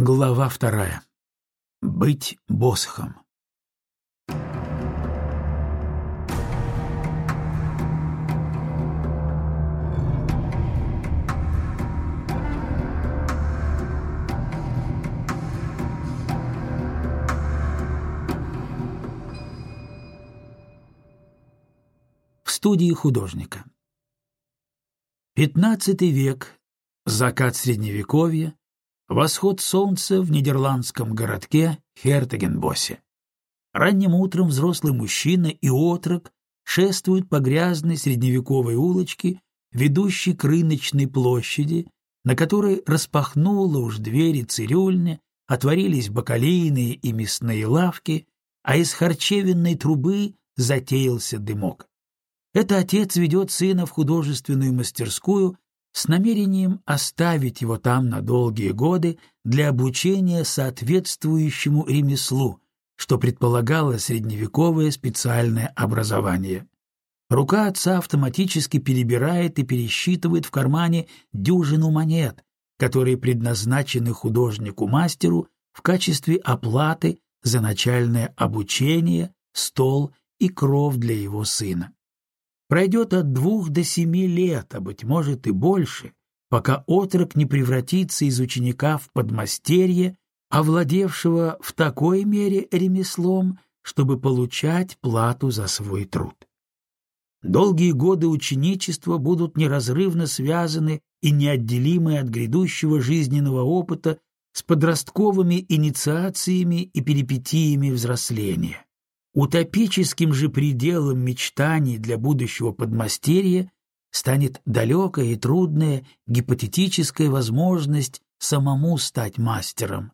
Глава вторая. Быть босхом. В студии художника. Пятнадцатый век, закат Средневековья, Восход солнца в нидерландском городке Хертегенбосе. Ранним утром взрослый мужчина и отрок шествуют по грязной средневековой улочке, ведущей к рыночной площади, на которой распахнула уж двери цирюльня, отворились бакалейные и мясные лавки, а из харчевенной трубы затеялся дымок. Это отец ведет сына в художественную мастерскую с намерением оставить его там на долгие годы для обучения соответствующему ремеслу, что предполагало средневековое специальное образование. Рука отца автоматически перебирает и пересчитывает в кармане дюжину монет, которые предназначены художнику-мастеру в качестве оплаты за начальное обучение, стол и кров для его сына. Пройдет от двух до семи лет, а, быть может, и больше, пока отрок не превратится из ученика в подмастерье, овладевшего в такой мере ремеслом, чтобы получать плату за свой труд. Долгие годы ученичества будут неразрывно связаны и неотделимы от грядущего жизненного опыта с подростковыми инициациями и перипетиями взросления. Утопическим же пределом мечтаний для будущего подмастерья станет далекая и трудная гипотетическая возможность самому стать мастером.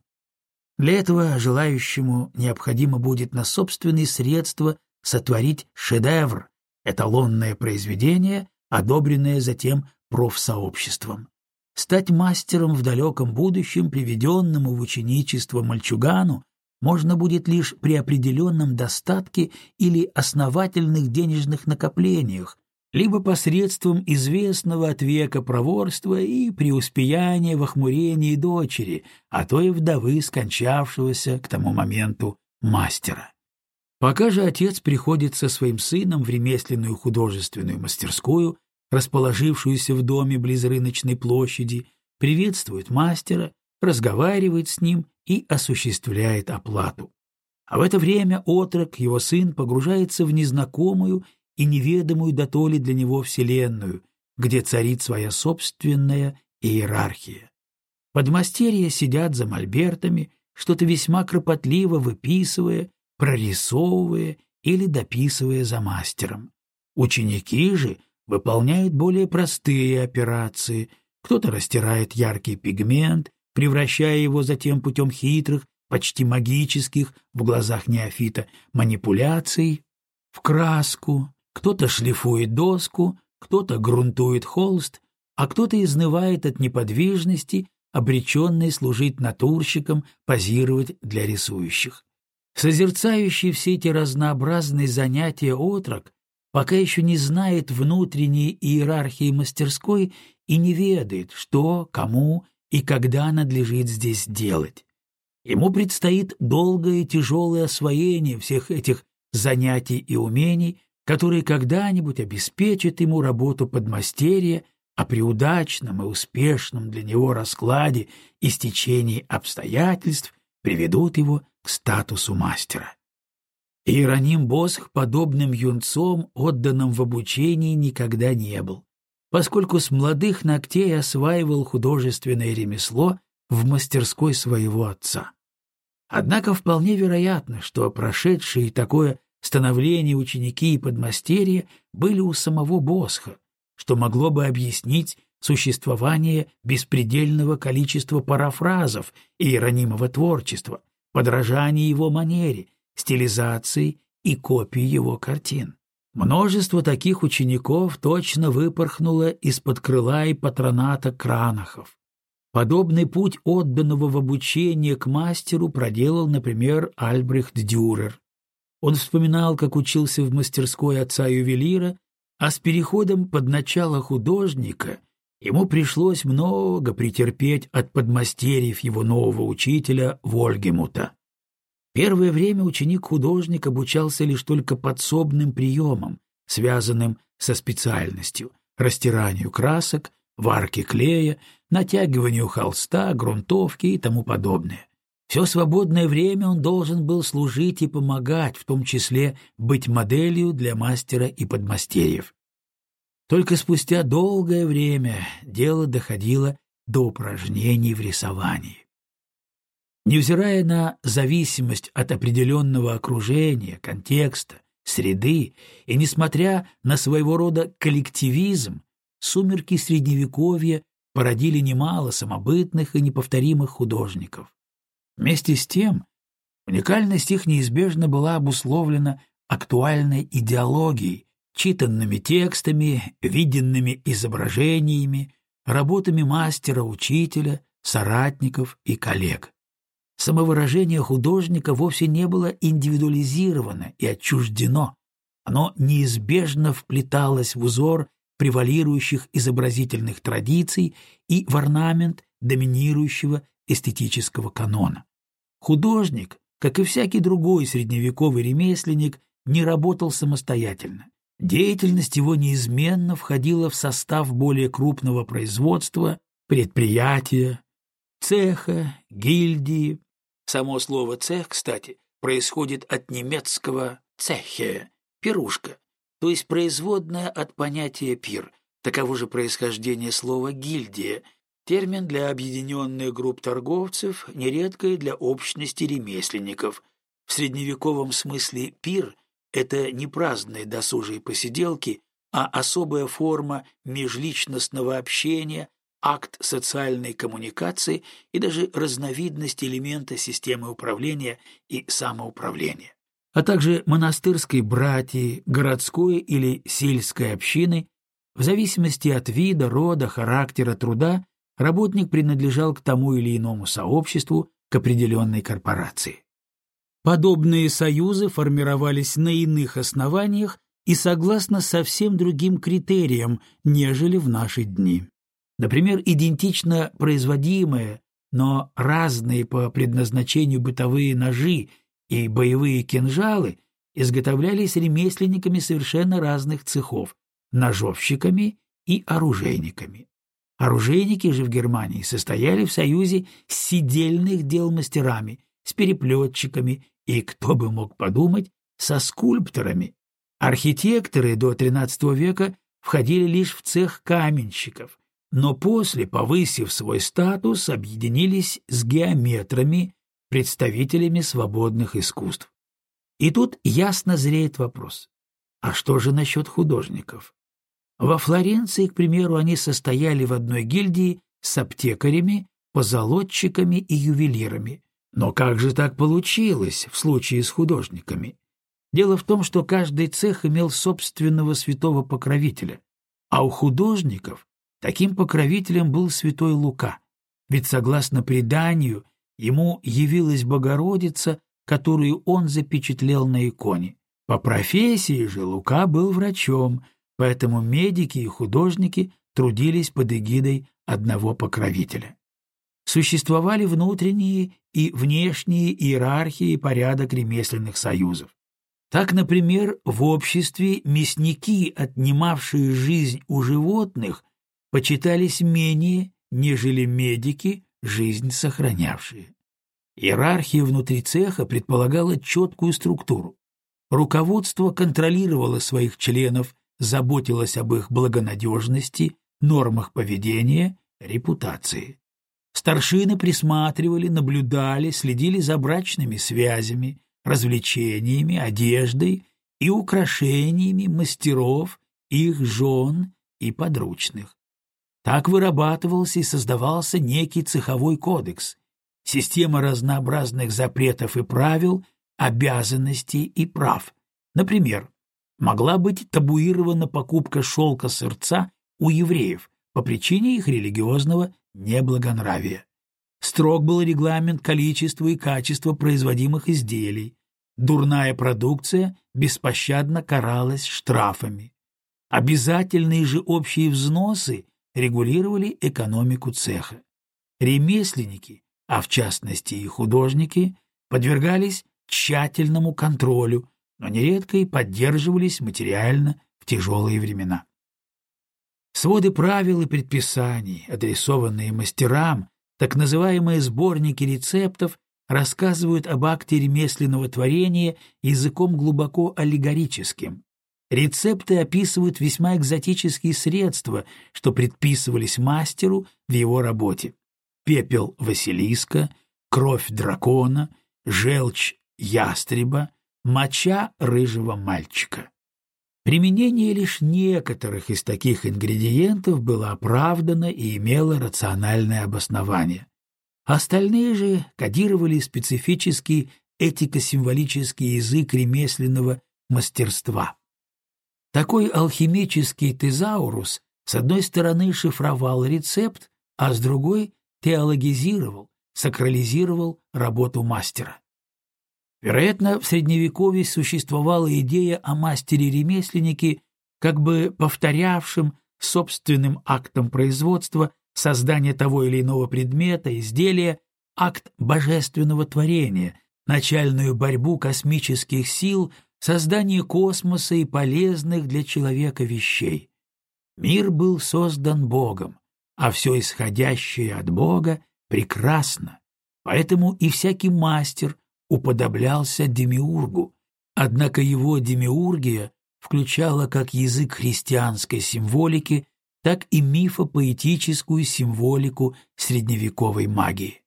Для этого желающему необходимо будет на собственные средства сотворить шедевр, эталонное произведение, одобренное затем профсообществом. Стать мастером в далеком будущем, приведенному в ученичество мальчугану, можно будет лишь при определенном достатке или основательных денежных накоплениях, либо посредством известного от века проворства и преуспеяния в охмурении дочери, а то и вдовы скончавшегося к тому моменту мастера. Пока же отец приходит со своим сыном в ремесленную художественную мастерскую, расположившуюся в доме близ рыночной площади, приветствует мастера, разговаривает с ним и осуществляет оплату. А в это время отрок, его сын, погружается в незнакомую и неведомую дотоле для него вселенную, где царит своя собственная иерархия. Подмастерья сидят за мольбертами, что-то весьма кропотливо выписывая, прорисовывая или дописывая за мастером. Ученики же выполняют более простые операции, кто-то растирает яркий пигмент, превращая его затем путем хитрых, почти магических, в глазах неофита, манипуляций в краску. Кто-то шлифует доску, кто-то грунтует холст, а кто-то изнывает от неподвижности, обреченный служить натурщиком, позировать для рисующих. Созерцающий все эти разнообразные занятия отрок пока еще не знает внутренней иерархии мастерской и не ведает, что, кому и когда надлежит здесь делать. Ему предстоит долгое и тяжелое освоение всех этих занятий и умений, которые когда-нибудь обеспечат ему работу подмастерья, а при удачном и успешном для него раскладе и стечении обстоятельств приведут его к статусу мастера. Иероним Босх подобным юнцом, отданным в обучении, никогда не был поскольку с молодых ногтей осваивал художественное ремесло в мастерской своего отца. Однако вполне вероятно, что прошедшие такое становление ученики и подмастерья были у самого Босха, что могло бы объяснить существование беспредельного количества парафразов иеронимого творчества, подражания его манере, стилизации и копии его картин. Множество таких учеников точно выпорхнуло из-под крыла и патроната Кранахов. Подобный путь отданного в обучение к мастеру проделал, например, Альбрехт Дюрер. Он вспоминал, как учился в мастерской отца-ювелира, а с переходом под начало художника ему пришлось много претерпеть от подмастерьев его нового учителя Вольгемута. Первое время ученик-художник обучался лишь только подсобным приемам, связанным со специальностью — растиранию красок, варке клея, натягиванию холста, грунтовки и тому подобное. Все свободное время он должен был служить и помогать, в том числе быть моделью для мастера и подмастерьев. Только спустя долгое время дело доходило до упражнений в рисовании. Невзирая на зависимость от определенного окружения, контекста, среды, и несмотря на своего рода коллективизм, сумерки Средневековья породили немало самобытных и неповторимых художников. Вместе с тем, уникальность их неизбежно была обусловлена актуальной идеологией, читанными текстами, виденными изображениями, работами мастера, учителя, соратников и коллег. Самовыражение художника вовсе не было индивидуализировано и отчуждено, оно неизбежно вплеталось в узор превалирующих изобразительных традиций и в орнамент доминирующего эстетического канона. Художник, как и всякий другой средневековый ремесленник, не работал самостоятельно. Деятельность его неизменно входила в состав более крупного производства, предприятия, цеха, гильдии. Само слово «цех», кстати, происходит от немецкого «цехе» — «пирушка», то есть производное от понятия «пир». Таково же происхождение слова «гильдия», термин для объединенных групп торговцев, нередко и для общности ремесленников. В средневековом смысле «пир» — это не праздные досужие посиделки, а особая форма межличностного общения, акт социальной коммуникации и даже разновидность элемента системы управления и самоуправления а также монастырской братьи, городской или сельской общины, в зависимости от вида, рода, характера труда, работник принадлежал к тому или иному сообществу, к определенной корпорации. Подобные союзы формировались на иных основаниях и согласно совсем другим критериям, нежели в наши дни. Например, идентично производимые, но разные по предназначению бытовые ножи и боевые кинжалы изготовлялись ремесленниками совершенно разных цехов, ножовщиками и оружейниками. Оружейники же в Германии состояли в союзе с сидельных дел мастерами, с переплетчиками и, кто бы мог подумать, со скульпторами. Архитекторы до XIII века входили лишь в цех каменщиков, но после, повысив свой статус, объединились с геометрами, представителями свободных искусств. И тут ясно зреет вопрос. А что же насчет художников? Во Флоренции, к примеру, они состояли в одной гильдии с аптекарями, позолотчиками и ювелирами. Но как же так получилось в случае с художниками? Дело в том, что каждый цех имел собственного святого покровителя, а у художников таким покровителем был святой Лука. Ведь, согласно преданию, ему явилась Богородица, которую он запечатлел на иконе. По профессии же Лука был врачом, поэтому медики и художники трудились под эгидой одного покровителя. Существовали внутренние и внешние иерархии и порядок ремесленных союзов. Так, например, в обществе мясники, отнимавшие жизнь у животных, почитались менее, нежели медики, жизнь сохранявшие. Иерархия внутри цеха предполагала четкую структуру. Руководство контролировало своих членов, заботилось об их благонадежности, нормах поведения, репутации. Старшины присматривали, наблюдали, следили за брачными связями, развлечениями, одеждой и украшениями мастеров, их жен и подручных. Так вырабатывался и создавался некий цеховой кодекс, система разнообразных запретов и правил, обязанностей и прав. Например, могла быть табуирована покупка шелка сырца у евреев по причине их религиозного неблагонравия. Строг был регламент количества и качества производимых изделий. Дурная продукция беспощадно каралась штрафами. Обязательные же общие взносы регулировали экономику цеха. Ремесленники, а в частности и художники, подвергались тщательному контролю, но нередко и поддерживались материально в тяжелые времена. Своды правил и предписаний, адресованные мастерам, так называемые сборники рецептов, рассказывают об акте ремесленного творения языком глубоко аллегорическим. Рецепты описывают весьма экзотические средства, что предписывались мастеру в его работе. Пепел Василиска, кровь дракона, желчь ястреба, моча рыжего мальчика. Применение лишь некоторых из таких ингредиентов было оправдано и имело рациональное обоснование. Остальные же кодировали специфический этико-символический язык ремесленного мастерства. Такой алхимический тезаурус с одной стороны шифровал рецепт, а с другой теологизировал, сакрализировал работу мастера. Вероятно, в Средневековье существовала идея о мастере-ремесленнике, как бы повторявшем собственным актом производства создание того или иного предмета, изделия, акт божественного творения, начальную борьбу космических сил, создание космоса и полезных для человека вещей. Мир был создан Богом, а все исходящее от Бога прекрасно, поэтому и всякий мастер — уподоблялся демиургу, однако его демиургия включала как язык христианской символики, так и мифопоэтическую символику средневековой магии.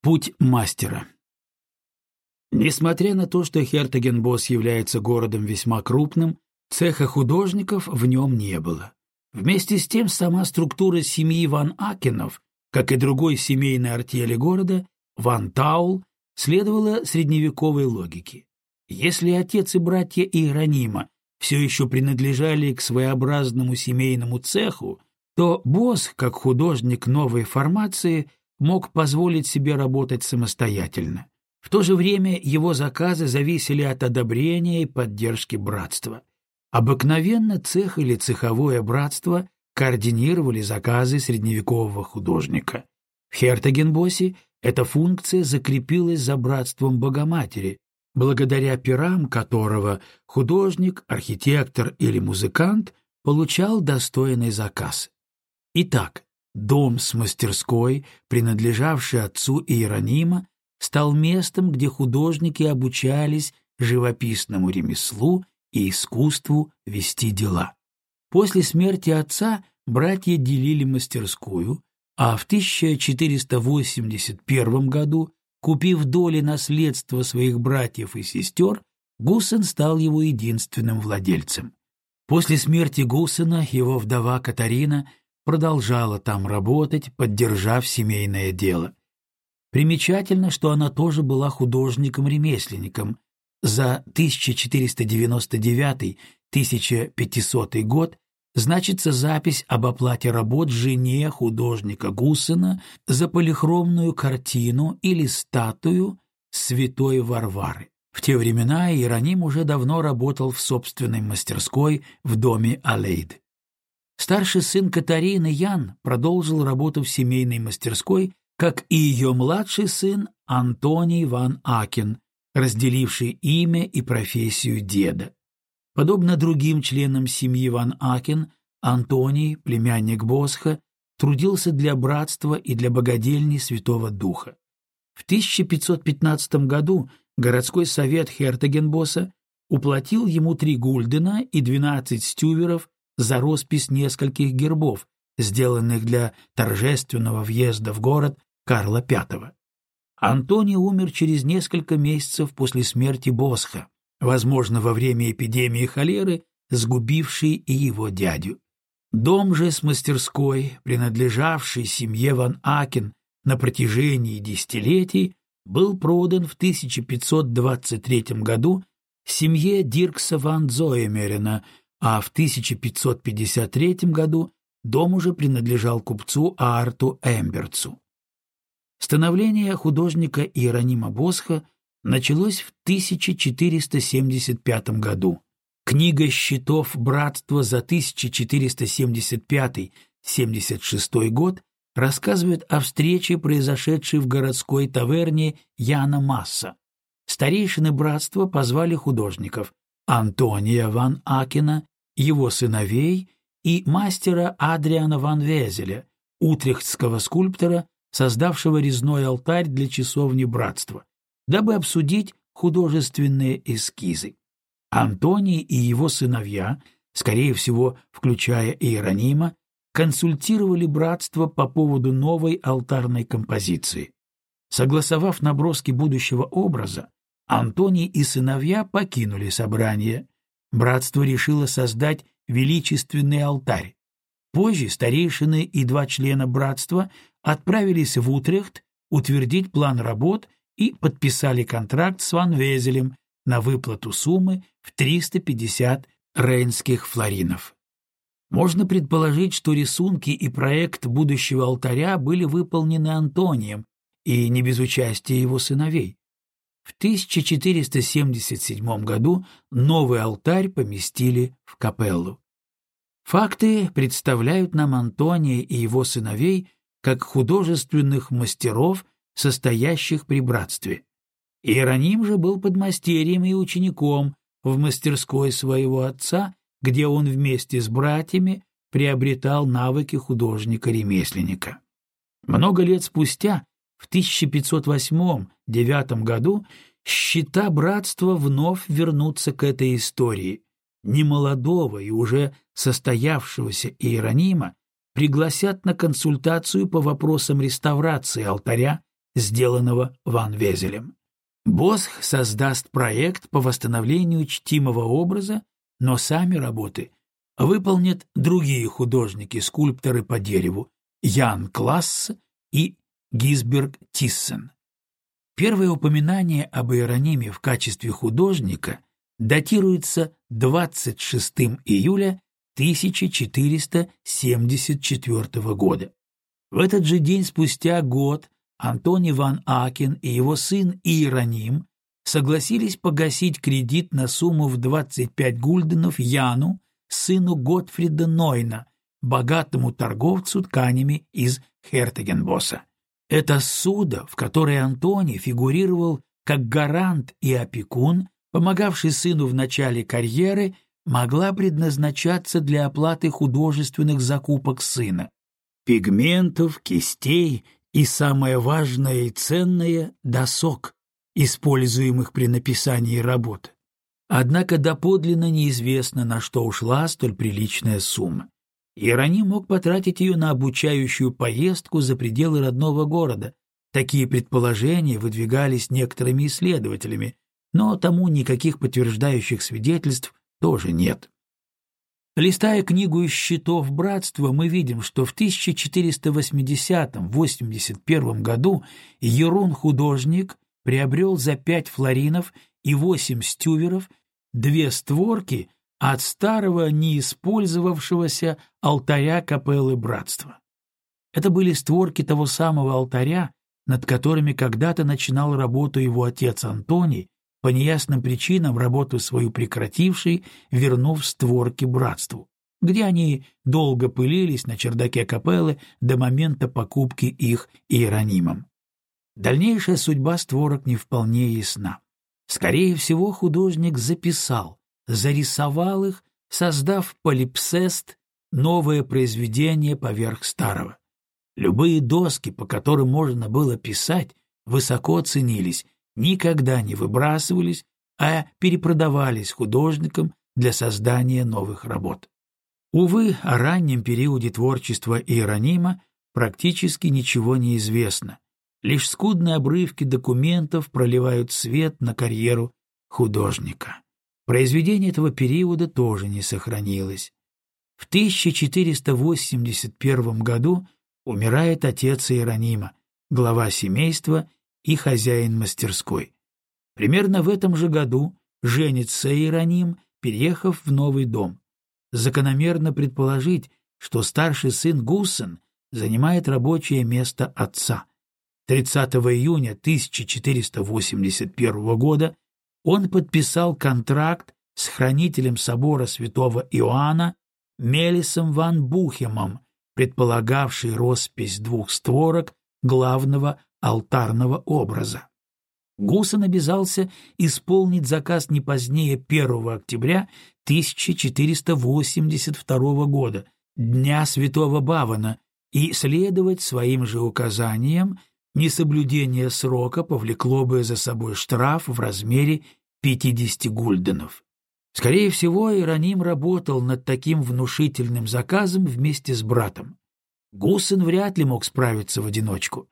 Путь мастера Несмотря на то, что Хертогенбос является городом весьма крупным, цеха художников в нем не было. Вместе с тем сама структура семьи Ван Акенов, как и другой семейной артели города, Ван Таул следовала средневековой логике. Если отец и братья Иеронима все еще принадлежали к своеобразному семейному цеху, то босс, как художник новой формации, мог позволить себе работать самостоятельно. В то же время его заказы зависели от одобрения и поддержки братства. Обыкновенно цех или цеховое братство координировали заказы средневекового художника. В Хертагенбосе эта функция закрепилась за братством Богоматери, благодаря перам которого художник, архитектор или музыкант получал достойный заказ. Итак, дом с мастерской, принадлежавший отцу Иеронима, стал местом, где художники обучались живописному ремеслу и искусству вести дела. После смерти отца братья делили мастерскую, а в 1481 году, купив доли наследства своих братьев и сестер, Гуссен стал его единственным владельцем. После смерти Гуссена его вдова Катарина продолжала там работать, поддержав семейное дело. Примечательно, что она тоже была художником-ремесленником. За 1499-1500 год значится запись об оплате работ жене художника Гусена за полихромную картину или статую святой Варвары. В те времена Иероним уже давно работал в собственной мастерской в доме Алейд. Старший сын Катарины Ян продолжил работу в семейной мастерской, как и ее младший сын Антоний ван Акен, разделивший имя и профессию деда. Подобно другим членам семьи Ван Акен, Антоний, племянник Босха, трудился для братства и для богадельни Святого Духа. В 1515 году городской совет Хертагенбоса уплатил ему три гульдена и двенадцать стюверов за роспись нескольких гербов, сделанных для торжественного въезда в город Карла V. Антоний умер через несколько месяцев после смерти Босха, возможно, во время эпидемии холеры, сгубившей и его дядю. Дом же с мастерской, принадлежавший семье Ван Акен на протяжении десятилетий, был продан в 1523 году семье Диркса ван Зоемерена, а в 1553 году дом уже принадлежал купцу Арту Эмберцу. Становление художника Иеронима Босха началось в 1475 году. Книга счетов братства за 1475-76 год рассказывает о встрече, произошедшей в городской таверне Яна Масса. Старейшины братства позвали художников Антония ван Акина, его сыновей и мастера Адриана ван Везеля, утрехтского скульптора, создавшего резной алтарь для часовни братства, дабы обсудить художественные эскизы. Антоний и его сыновья, скорее всего, включая Иеронима, консультировали братство по поводу новой алтарной композиции. Согласовав наброски будущего образа, Антоний и сыновья покинули собрание. Братство решило создать величественный алтарь. Позже старейшины и два члена братства отправились в Утрехт утвердить план работ и подписали контракт с Ван Везелем на выплату суммы в 350 рейнских флоринов. Можно предположить, что рисунки и проект будущего алтаря были выполнены Антонием и не без участия его сыновей. В 1477 году новый алтарь поместили в капеллу. Факты представляют нам Антония и его сыновей как художественных мастеров, состоящих при братстве. Иероним же был подмастерьем и учеником в мастерской своего отца, где он вместе с братьями приобретал навыки художника-ремесленника. Много лет спустя, в 1508-9 году, счета братства вновь вернутся к этой истории. Немолодого и уже состоявшегося Иеронима пригласят на консультацию по вопросам реставрации алтаря, сделанного Ван Везелем. Босх создаст проект по восстановлению чтимого образа, но сами работы выполнят другие художники-скульпторы по дереву Ян Класс и Гисберг Тиссен. Первое упоминание об Иерониме в качестве художника датируется 26 июля 1474 года. В этот же день спустя год Антоний ван Акен и его сын Иероним согласились погасить кредит на сумму в 25 гульденов Яну, сыну Готфрида Нойна, богатому торговцу тканями из Хертегенбосса. Это суда, в которой Антоний фигурировал как гарант и опекун, помогавший сыну в начале карьеры, могла предназначаться для оплаты художественных закупок сына. Пигментов, кистей и самое важное и ценное — досок, используемых при написании работ. Однако доподлинно неизвестно, на что ушла столь приличная сумма. Иероним мог потратить ее на обучающую поездку за пределы родного города. Такие предположения выдвигались некоторыми исследователями, но тому никаких подтверждающих свидетельств тоже нет. Листая книгу из счетов братства, мы видим, что в 1480-81 году Ерун-художник приобрел за пять флоринов и восемь стюверов две створки от старого неиспользовавшегося алтаря капеллы братства. Это были створки того самого алтаря, над которыми когда-то начинал работу его отец Антоний по неясным причинам работу свою прекративший, вернув створки братству, где они долго пылились на чердаке капеллы до момента покупки их иеронимом. Дальнейшая судьба створок не вполне ясна. Скорее всего, художник записал, зарисовал их, создав полипсест, новое произведение поверх старого. Любые доски, по которым можно было писать, высоко ценились, никогда не выбрасывались, а перепродавались художникам для создания новых работ. Увы, о раннем периоде творчества Иеронима практически ничего не известно. Лишь скудные обрывки документов проливают свет на карьеру художника. Произведение этого периода тоже не сохранилось. В 1481 году умирает отец Иеронима, глава семейства и хозяин мастерской. Примерно в этом же году женится Иероним, переехав в новый дом. Закономерно предположить, что старший сын Гуссен занимает рабочее место отца. 30 июня 1481 года он подписал контракт с хранителем собора святого Иоанна Мелисом ван Бухемом, предполагавший роспись двух створок главного алтарного образа. Гусен обязался исполнить заказ не позднее 1 октября 1482 года, Дня Святого Бавана, и следовать своим же указаниям, несоблюдение срока повлекло бы за собой штраф в размере 50 гульденов. Скорее всего, Ироним работал над таким внушительным заказом вместе с братом. Гусен вряд ли мог справиться в одиночку.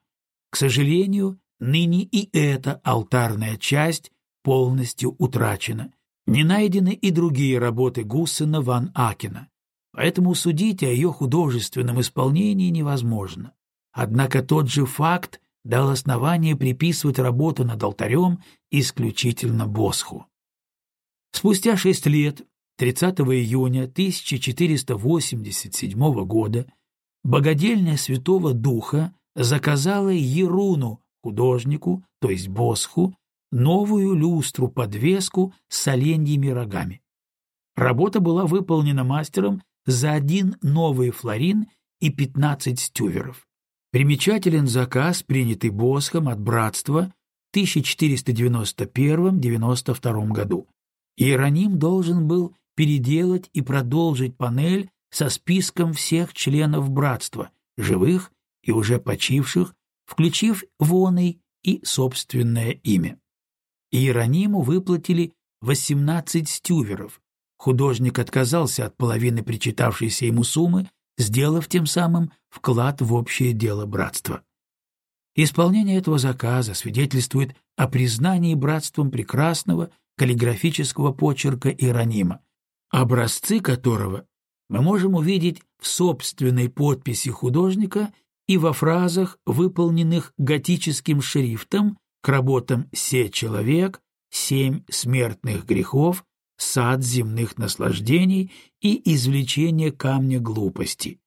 К сожалению, ныне и эта алтарная часть полностью утрачена. Не найдены и другие работы Гуссена ван Акена поэтому судить о ее художественном исполнении невозможно. Однако тот же факт дал основание приписывать работу над алтарем исключительно Босху. Спустя шесть лет, 30 июня 1487 года, богадельня Святого Духа заказала Еруну, художнику, то есть Босху, новую люстру-подвеску с оленьими рогами. Работа была выполнена мастером за один новый флорин и 15 стюверов. Примечателен заказ, принятый Босхом от братства в 1491-92 году. Иероним должен был переделать и продолжить панель со списком всех членов братства, живых и уже почивших, включив воной и собственное имя. Иерониму выплатили 18 стюверов, Художник отказался от половины причитавшейся ему суммы, сделав тем самым вклад в общее дело братства. Исполнение этого заказа свидетельствует о признании братством прекрасного каллиграфического почерка Иеронима, образцы которого мы можем увидеть в собственной подписи художника и во фразах, выполненных готическим шрифтом к работам «Се человек», «Семь смертных грехов», сад земных наслаждений и извлечение камня глупости.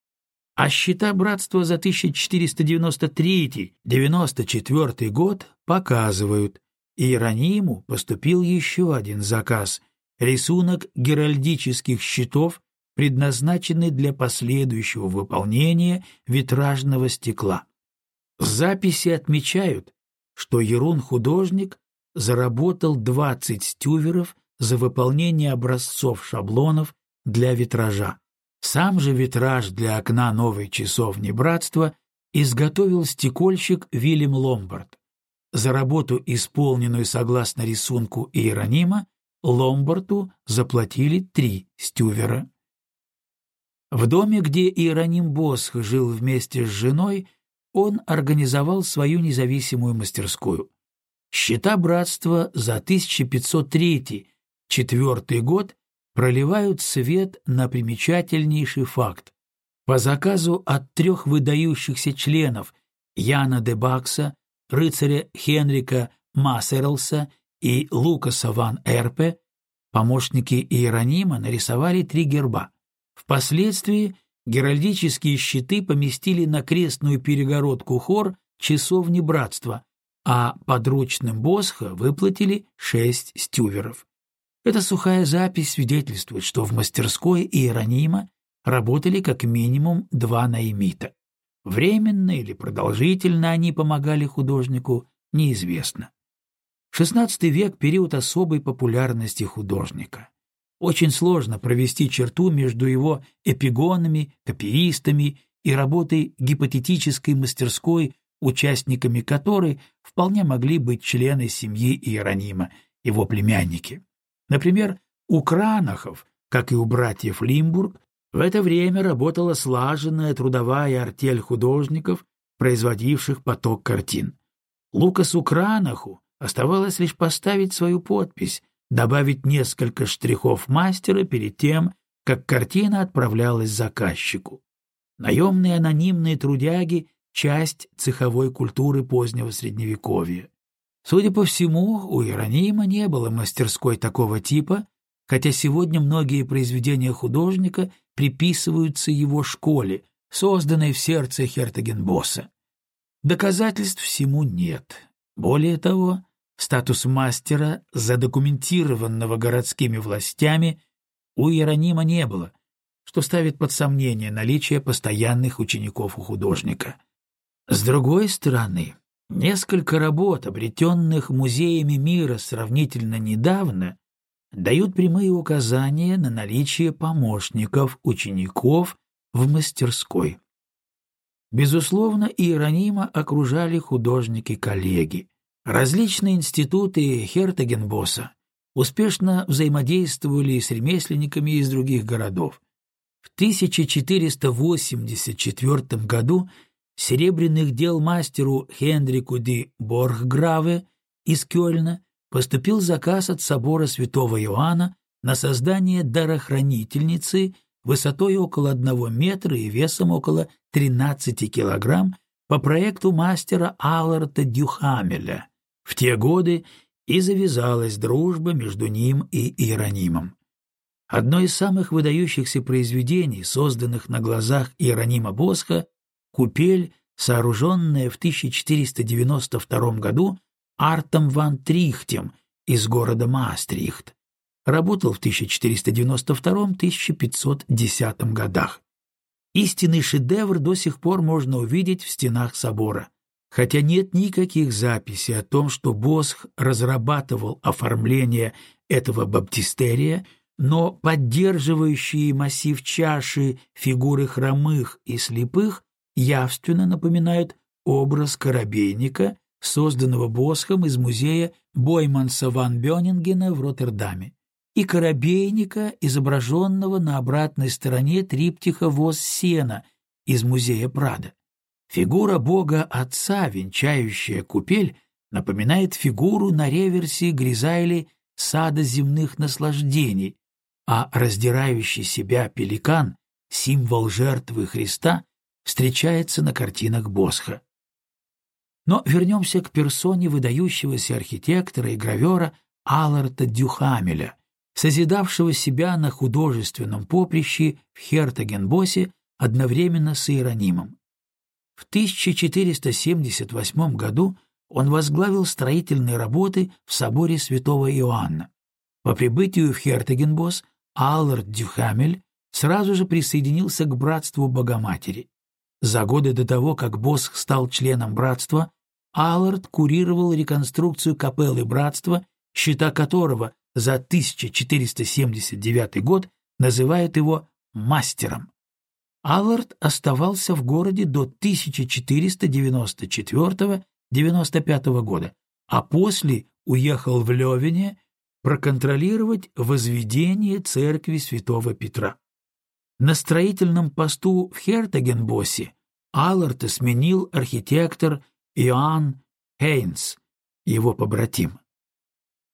А счета братства за 1493-94 год показывают, Иерониму поступил еще один заказ — рисунок геральдических щитов, предназначенный для последующего выполнения витражного стекла. Записи отмечают, что Ерун-художник заработал 20 стюверов за выполнение образцов шаблонов для витража. Сам же витраж для окна новой часовни братства изготовил стекольщик Вильям Ломбард. За работу, исполненную согласно рисунку Иеронима, Ломбарту заплатили три стювера. В доме, где Иероним Босх жил вместе с женой, он организовал свою независимую мастерскую. Счета братства за 1503 четвертый год проливают свет на примечательнейший факт. По заказу от трех выдающихся членов Яна де Бакса, рыцаря Хенрика Массерлса и Лукаса ван Эрпе помощники Иеронима нарисовали три герба. Впоследствии геральдические щиты поместили на крестную перегородку хор часовни братства, а подручным Босха выплатили шесть стюверов. Эта сухая запись свидетельствует, что в мастерской Иеронима работали как минимум два наимита. Временно или продолжительно они помогали художнику, неизвестно. XVI век — период особой популярности художника. Очень сложно провести черту между его эпигонами, копиистами и работой гипотетической мастерской, участниками которой вполне могли быть члены семьи Иеронима, его племянники. Например, у Кранахов, как и у братьев Лимбург, в это время работала слаженная трудовая артель художников, производивших поток картин. Лукасу Кранаху оставалось лишь поставить свою подпись, добавить несколько штрихов мастера перед тем, как картина отправлялась заказчику. Наемные анонимные трудяги — часть цеховой культуры позднего Средневековья. Судя по всему, у Иеронима не было мастерской такого типа, хотя сегодня многие произведения художника приписываются его школе, созданной в сердце Хертагенбосса. Доказательств всему нет. Более того, Статус мастера, задокументированного городскими властями, у Иеронима не было, что ставит под сомнение наличие постоянных учеников у художника. С другой стороны, несколько работ, обретенных музеями мира сравнительно недавно, дают прямые указания на наличие помощников, учеников в мастерской. Безусловно, Иеронима окружали художники-коллеги. Различные институты Хертагенбосса успешно взаимодействовали с ремесленниками из других городов. В 1484 году серебряных дел мастеру Хендрику ди Борхграве из Кёльна поступил заказ от собора святого Иоанна на создание дарохранительницы высотой около одного метра и весом около 13 килограмм по проекту мастера Алларта Дюхамеля. В те годы и завязалась дружба между ним и Иеронимом. Одно из самых выдающихся произведений, созданных на глазах Иеронима Босха, «Купель», сооруженная в 1492 году Артом ван Трихтем из города Маастрихт. Работал в 1492-1510 годах. Истинный шедевр до сих пор можно увидеть в стенах собора хотя нет никаких записей о том, что Босх разрабатывал оформление этого баптистерия, но поддерживающие массив чаши фигуры хромых и слепых явственно напоминают образ корабейника, созданного Босхом из музея Бойманса ван Бёнингена в Роттердаме, и корабейника, изображенного на обратной стороне триптиха «Воз сена» из музея Прада. Фигура бога отца, венчающая купель, напоминает фигуру на реверсе Гризайли сада земных наслаждений, а раздирающий себя пеликан, символ жертвы Христа, встречается на картинах Босха. Но вернемся к персоне выдающегося архитектора и гравера Алларта Дюхамеля, созидавшего себя на художественном поприще в Хертагенбосе одновременно с Иеронимом. В 1478 году он возглавил строительные работы в соборе святого Иоанна. По прибытию в Хертегенбос Аллард Дюхамель сразу же присоединился к братству Богоматери. За годы до того, как Босх стал членом братства, Аллард курировал реконструкцию капеллы братства, счета которого за 1479 год называют его «мастером». Аллард оставался в городе до 1494-95 года, а после уехал в Левине проконтролировать возведение церкви святого Петра. На строительном посту в Хертагенбосе Алларта сменил архитектор Иоанн Хейнс, его побратим.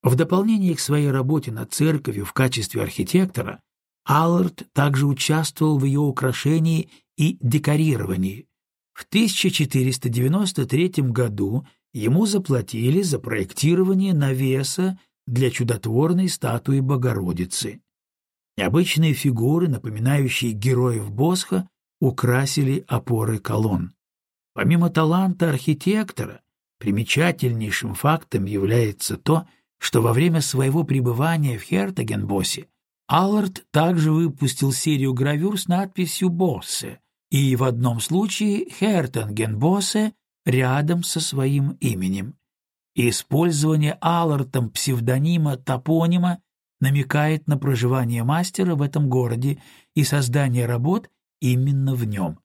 В дополнение к своей работе над церковью в качестве архитектора Аллард также участвовал в ее украшении и декорировании. В 1493 году ему заплатили за проектирование навеса для чудотворной статуи Богородицы. Необычные фигуры, напоминающие героев Босха, украсили опоры колонн. Помимо таланта архитектора, примечательнейшим фактом является то, что во время своего пребывания в Хертагенбосе Аллард также выпустил серию гравюр с надписью «Боссе», и в одном случае Хертенген Боссе рядом со своим именем. Использование Аллардом псевдонима-топонима намекает на проживание мастера в этом городе и создание работ именно в нем.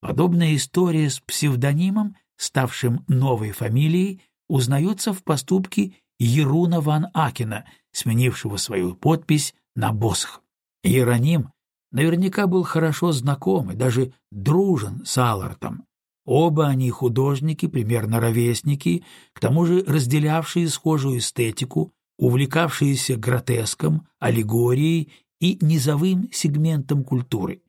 Подобная история с псевдонимом, ставшим новой фамилией, узнается в поступке Еруна ван Акина, сменившего свою подпись на Босх. Иероним наверняка был хорошо знаком и даже дружен с Аллартом. Оба они художники, примерно ровесники, к тому же разделявшие схожую эстетику, увлекавшиеся гротеском, аллегорией и низовым сегментом культуры.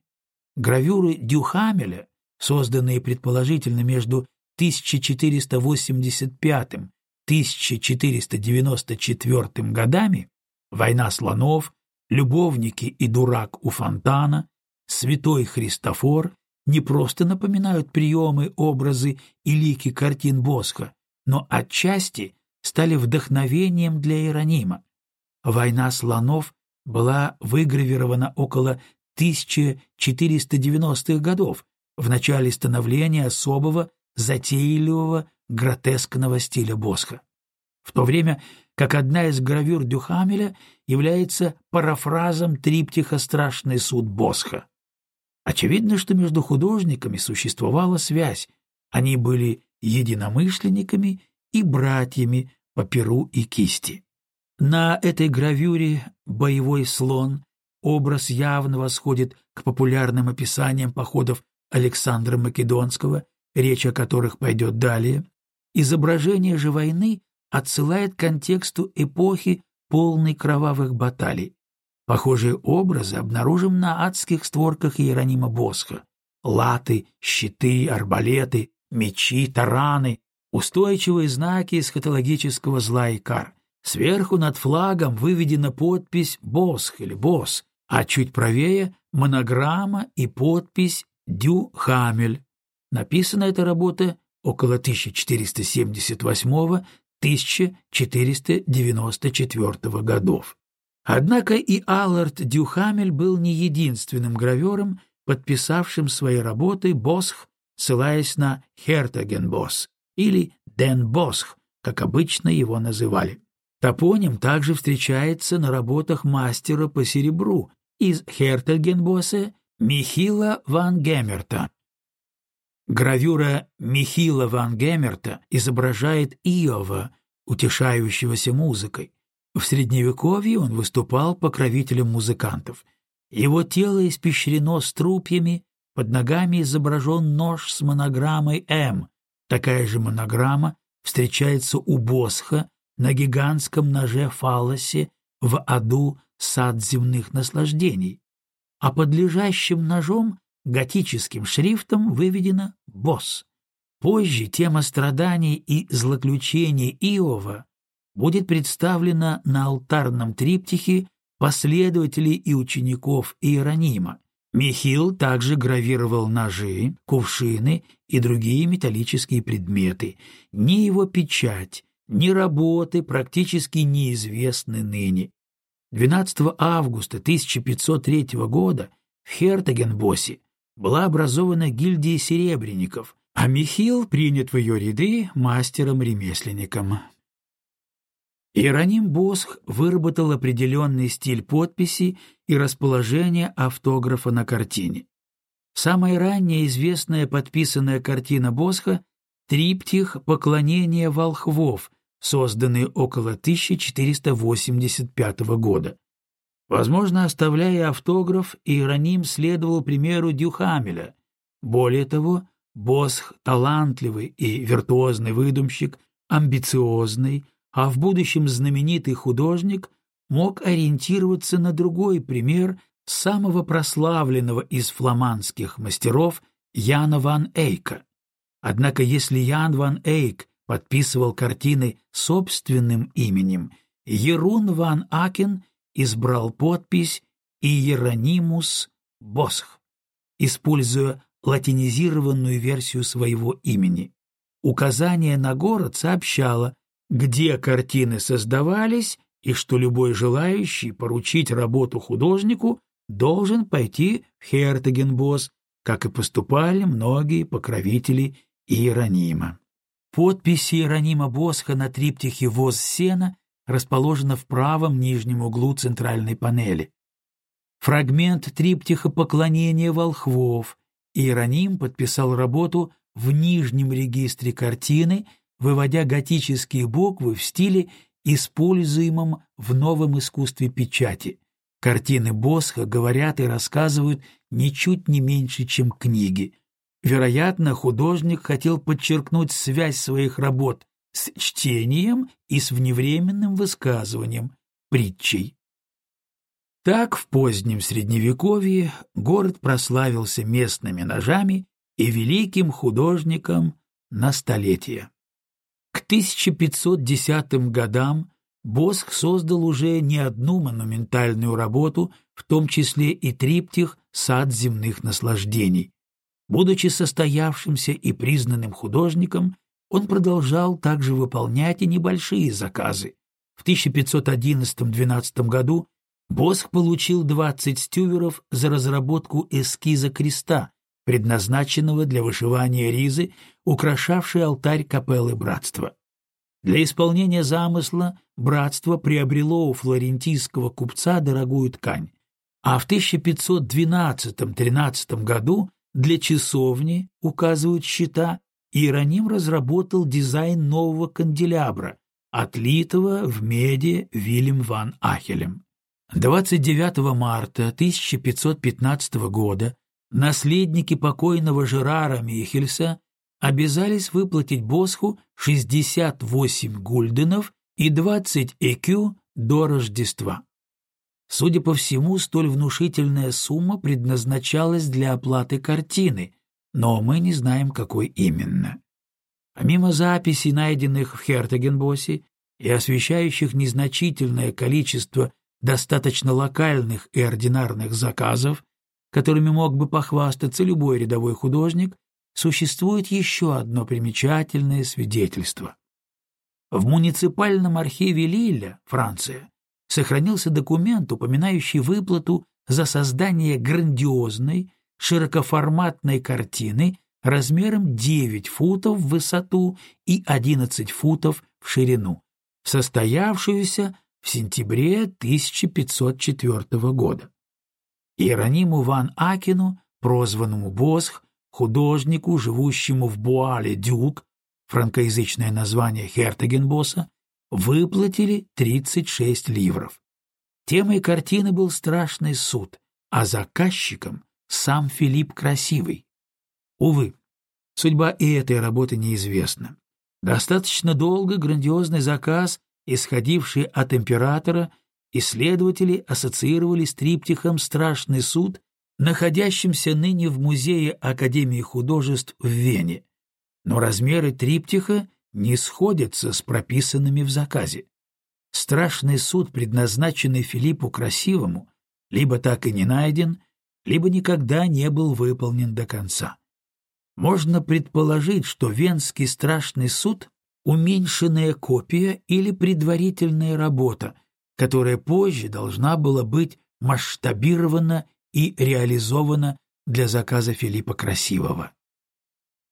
Гравюры Дюхамеля, созданные предположительно между 1495-1494 годами, «Война слонов», любовники и дурак у фонтана, святой Христофор не просто напоминают приемы, образы и лики картин Босха, но отчасти стали вдохновением для Иеронима. «Война слонов» была выгравирована около 1490-х годов, в начале становления особого, затейливого, гротескного стиля Босха. В то время как одна из гравюр Дюхамеля является парафразом триптиха «Страшный суд Босха». Очевидно, что между художниками существовала связь, они были единомышленниками и братьями по перу и кисти. На этой гравюре «Боевой слон» образ явно восходит к популярным описаниям походов Александра Македонского, речь о которых пойдет далее. Изображение же войны отсылает к контексту эпохи, полной кровавых баталий. Похожие образы обнаружим на адских створках Иеронима Босха. Латы, щиты, арбалеты, мечи, тараны, устойчивые знаки эсхатологического зла и кар. Сверху над флагом выведена подпись «Босх» или «Босс», а чуть правее — монограмма и подпись «Дю Хамель». Написана эта работа около 1478 1494 годов. Однако и Аллард Дюхамель был не единственным гравером, подписавшим свои работы Босх, ссылаясь на Хертагенбос или Ден Босх, как обычно его называли. Топоним также встречается на работах мастера по серебру из Хертагенбоса Михила ван Геммерта. Гравюра Михила ван Геммерта изображает Иова, утешающегося музыкой. В Средневековье он выступал покровителем музыкантов. Его тело испещрено струпьями, под ногами изображен нож с монограммой «М». Такая же монограмма встречается у Босха на гигантском ноже фалосе в аду сад земных наслаждений. А под лежащим ножом готическим шрифтом выведено «Босс». Позже тема страданий и злоключений Иова будет представлена на алтарном триптихе последователей и учеников Иеронима. Михил также гравировал ножи, кувшины и другие металлические предметы. Ни его печать, ни работы практически неизвестны ныне. 12 августа 1503 года в Хертагенбосе была образована гильдия серебряников, а Михил принят в ее ряды мастером-ремесленником. Иероним Босх выработал определенный стиль подписи и расположение автографа на картине. Самая ранняя известная подписанная картина Босха — триптих «Поклонение волхвов», созданный около 1485 года. Возможно, оставляя автограф, Иероним следовал примеру Дюхамеля. Более того, Босх — талантливый и виртуозный выдумщик, амбициозный, а в будущем знаменитый художник мог ориентироваться на другой пример самого прославленного из фламандских мастеров Яна ван Эйка. Однако если Ян ван Эйк подписывал картины собственным именем, Ерун ван Акен избрал подпись Иеронимус Босх, используя латинизированную версию своего имени. Указание на город сообщало, где картины создавались и что любой желающий поручить работу художнику должен пойти в Хертегенбос, как и поступали многие покровители Иеронима. Подпись Иеронима Босха на триптихе «Воз сена» расположена в правом нижнем углу центральной панели. Фрагмент триптиха «Поклонение волхвов». Иероним подписал работу в нижнем регистре картины, выводя готические буквы в стиле, используемом в новом искусстве печати. Картины Босха говорят и рассказывают ничуть не меньше, чем книги. Вероятно, художник хотел подчеркнуть связь своих работ с чтением и с вневременным высказыванием, притчей. Так в позднем Средневековье город прославился местными ножами и великим художником на столетия. К 1510 годам Босх создал уже не одну монументальную работу, в том числе и триптих «Сад земных наслаждений». Будучи состоявшимся и признанным художником, Он продолжал также выполнять и небольшие заказы. В 1511-12 году Босх получил 20 стюверов за разработку эскиза креста, предназначенного для вышивания ризы, украшавшей алтарь капеллы братства. Для исполнения замысла братство приобрело у флорентийского купца дорогую ткань, а в 1512-13 году для часовни, указывают счета, Иероним разработал дизайн нового канделябра, отлитого в меди Вильям ван Ахелем. 29 марта 1515 года наследники покойного Жерара Михельса обязались выплатить Босху 68 гульденов и 20 экю до Рождества. Судя по всему, столь внушительная сумма предназначалась для оплаты картины, но мы не знаем, какой именно. Помимо записей, найденных в Хертагенбосе и освещающих незначительное количество достаточно локальных и ординарных заказов, которыми мог бы похвастаться любой рядовой художник, существует еще одно примечательное свидетельство. В муниципальном архиве Лиля, Франция, сохранился документ, упоминающий выплату за создание грандиозной, широкоформатной картины размером 9 футов в высоту и 11 футов в ширину, состоявшуюся в сентябре 1504 года. Иерониму ван Акину, прозванному Босх, художнику, живущему в Буале-Дюк, франкоязычное название Хертагенбосса, выплатили 36 ливров. Темой картины был страшный суд, а заказчиком — сам Филипп Красивый. Увы, судьба и этой работы неизвестна. Достаточно долго грандиозный заказ, исходивший от императора, исследователи ассоциировали с триптихом «Страшный суд», находящимся ныне в Музее Академии художеств в Вене. Но размеры триптиха не сходятся с прописанными в заказе. Страшный суд, предназначенный Филиппу Красивому, либо так и не найден, либо никогда не был выполнен до конца. Можно предположить, что Венский страшный суд — уменьшенная копия или предварительная работа, которая позже должна была быть масштабирована и реализована для заказа Филиппа Красивого.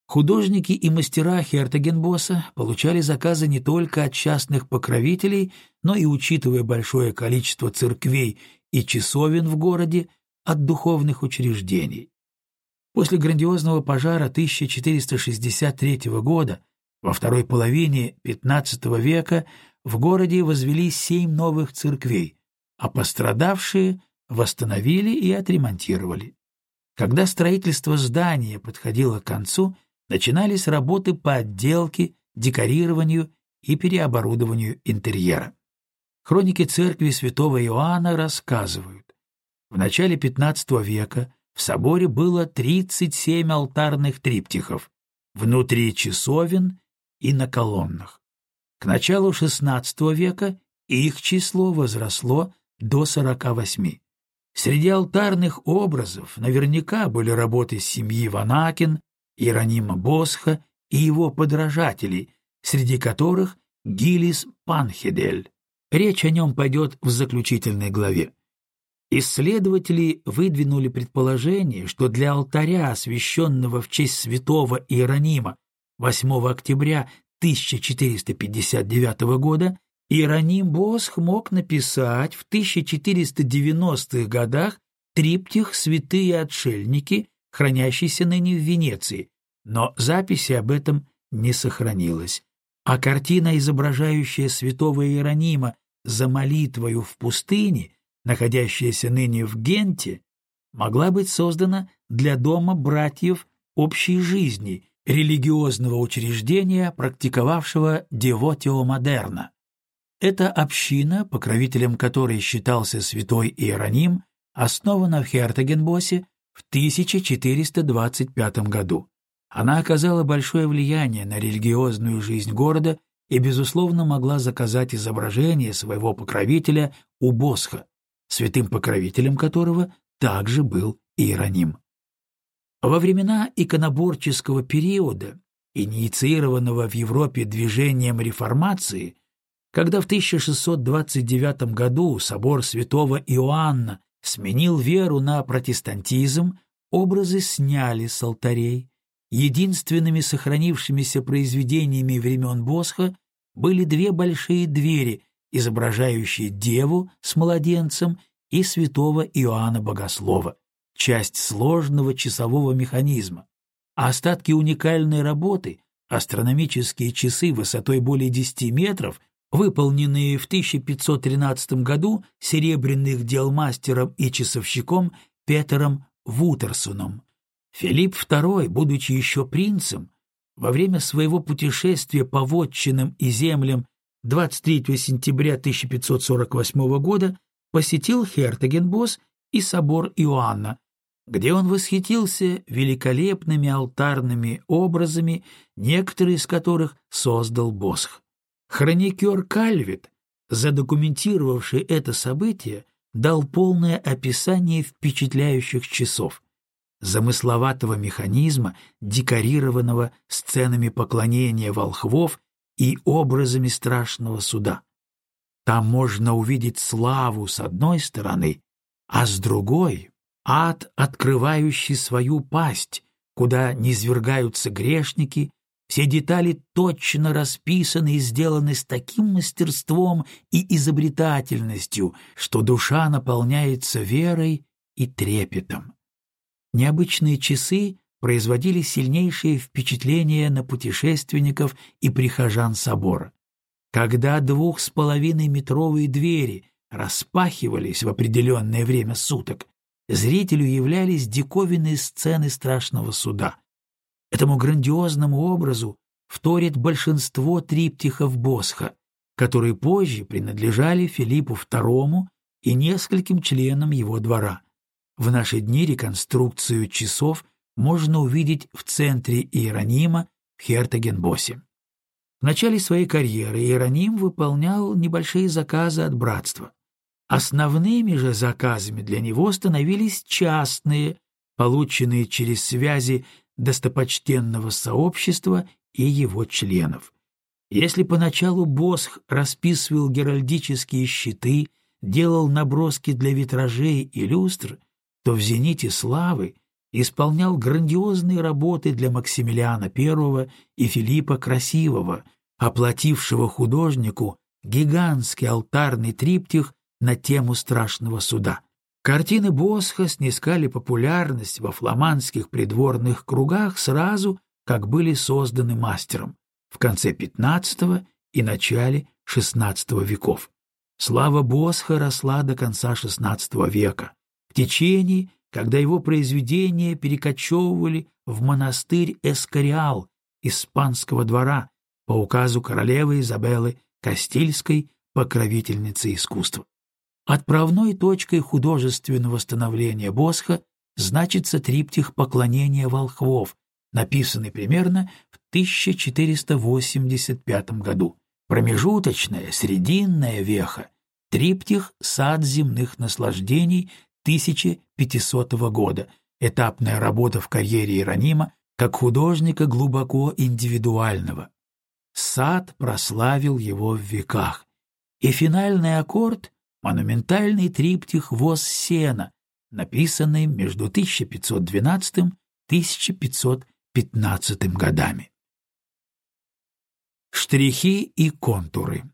Художники и мастера Хертагенбосса получали заказы не только от частных покровителей, но и, учитывая большое количество церквей и часовен в городе, от духовных учреждений. После грандиозного пожара 1463 года, во второй половине XV века, в городе возвели семь новых церквей, а пострадавшие восстановили и отремонтировали. Когда строительство здания подходило к концу, начинались работы по отделке, декорированию и переоборудованию интерьера. Хроники церкви святого Иоанна рассказывают, в начале XV века в соборе было 37 алтарных триптихов, внутри часовен и на колоннах. К началу XVI века их число возросло до 48. Среди алтарных образов наверняка были работы семьи Ванакин, Иеронима Босха и его подражателей, среди которых Гилис Панхедель. Речь о нем пойдет в заключительной главе. Исследователи выдвинули предположение, что для алтаря, освященного в честь святого Иеронима 8 октября 1459 года, Иероним Босх мог написать в 1490-х годах триптих «Святые отшельники», хранящийся ныне в Венеции, но записи об этом не сохранилось. А картина, изображающая святого Иеронима за молитвою в пустыне, находящаяся ныне в Генте, могла быть создана для дома братьев общей жизни, религиозного учреждения, практиковавшего девотио модерна. Эта община, покровителем которой считался святой Иероним, основана в Хертагенбосе в 1425 году. Она оказала большое влияние на религиозную жизнь города и, безусловно, могла заказать изображение своего покровителя у Босха, святым покровителем которого также был Иероним. Во времена иконоборческого периода инициированного в Европе движением реформации, когда в 1629 году собор святого Иоанна сменил веру на протестантизм, образы сняли с алтарей. Единственными сохранившимися произведениями времен Босха были две большие двери, изображающие Деву с младенцем и святого Иоанна Богослова, часть сложного часового механизма, а остатки уникальной работы, астрономические часы высотой более 10 метров, выполненные в 1513 году серебряных дел мастером и часовщиком Петером Вутерсоном. Филипп II, будучи еще принцем, во время своего путешествия по вотчинам и землям 23 сентября 1548 года посетил Хертегенбос и собор Иоанна, где он восхитился великолепными алтарными образами, некоторые из которых создал Босх. Хроникер Кальвит, задокументировавший это событие, дал полное описание впечатляющих часов, замысловатого механизма, декорированного сценами поклонения волхвов и образами страшного суда. Там можно увидеть славу с одной стороны, а с другой — ад, открывающий свою пасть, куда низвергаются грешники, все детали точно расписаны и сделаны с таким мастерством и изобретательностью, что душа наполняется верой и трепетом. Необычные часы производили сильнейшее впечатление на путешественников и прихожан собора. Когда двух с половиной метровые двери распахивались в определенное время суток, зрителю являлись диковинные сцены страшного суда. Этому грандиозному образу вторит большинство триптихов Босха, которые позже принадлежали Филиппу II и нескольким членам его двора. В наши дни реконструкцию часов можно увидеть в центре Иеронима в Хертагенбосе. В начале своей карьеры Иероним выполнял небольшие заказы от братства. Основными же заказами для него становились частные, полученные через связи достопочтенного сообщества и его членов. Если поначалу Босх расписывал геральдические щиты, делал наброски для витражей и люстр, то в «Зените славы» исполнял грандиозные работы для Максимилиана I и Филиппа Красивого, оплатившего художнику гигантский алтарный триптих на тему страшного суда. Картины Босха снискали популярность во фламандских придворных кругах сразу, как были созданы мастером, в конце XV и начале XVI веков. Слава Босха росла до конца XVI века. В течение, когда его произведения перекочевывали в монастырь Эскориал испанского двора по указу королевы Изабеллы Кастильской, покровительницы искусства. Отправной точкой художественного становления Босха значится триптих поклонения волхвов, написанный примерно в 1485 году. Промежуточная, срединная веха — триптих «Сад земных наслаждений» 1500 года, этапная работа в карьере Иеронима как художника глубоко индивидуального. Сад прославил его в веках, и финальный аккорд — монументальный триптих «Воз сена», написанный между 1512 1515 годами. Штрихи и контуры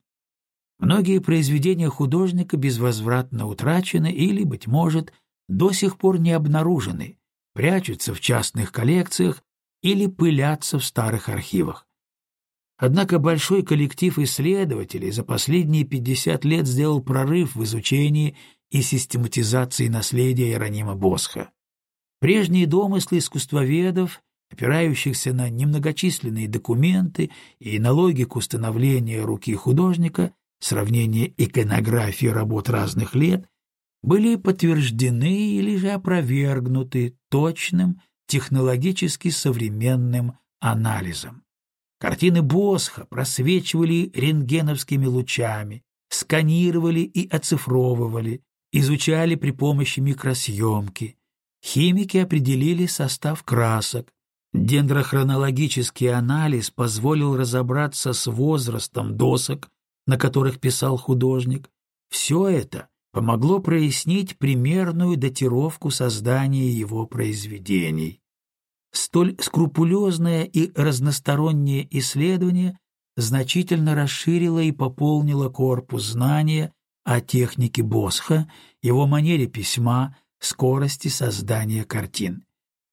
Многие произведения художника безвозвратно утрачены или, быть может, до сих пор не обнаружены, прячутся в частных коллекциях или пылятся в старых архивах. Однако большой коллектив исследователей за последние 50 лет сделал прорыв в изучении и систематизации наследия Иеронима Босха. Прежние домыслы искусствоведов, опирающихся на немногочисленные документы и на логику становления руки художника, сравнение иконографии работ разных лет, были подтверждены или же опровергнуты точным, технологически современным анализом. Картины Босха просвечивали рентгеновскими лучами, сканировали и оцифровывали, изучали при помощи микросъемки. Химики определили состав красок, Дендрохронологический анализ позволил разобраться с возрастом досок, на которых писал художник. Все это помогло прояснить примерную датировку создания его произведений. Столь скрупулезное и разностороннее исследование значительно расширило и пополнило корпус знания о технике Босха, его манере письма, скорости создания картин.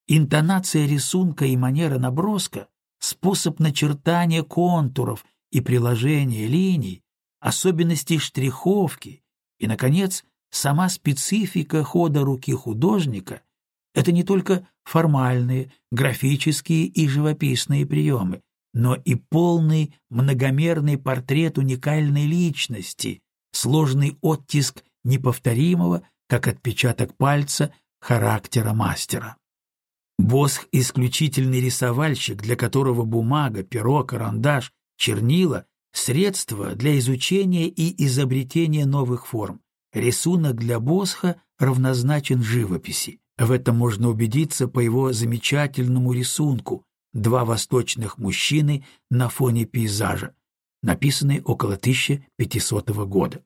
Интонация рисунка и манера наброска, способ начертания контуров и приложения линий, особенности штриховки и, наконец, сама специфика хода руки художника — это не только формальные, графические и живописные приемы, но и полный многомерный портрет уникальной личности, сложный оттиск неповторимого, как отпечаток пальца, характера мастера. Босх — исключительный рисовальщик, для которого бумага, перо, карандаш, чернила — средства для изучения и изобретения новых форм. Рисунок для Босха равнозначен живописи. В этом можно убедиться по его замечательному рисунку «Два восточных мужчины на фоне пейзажа», написанный около 1500 года.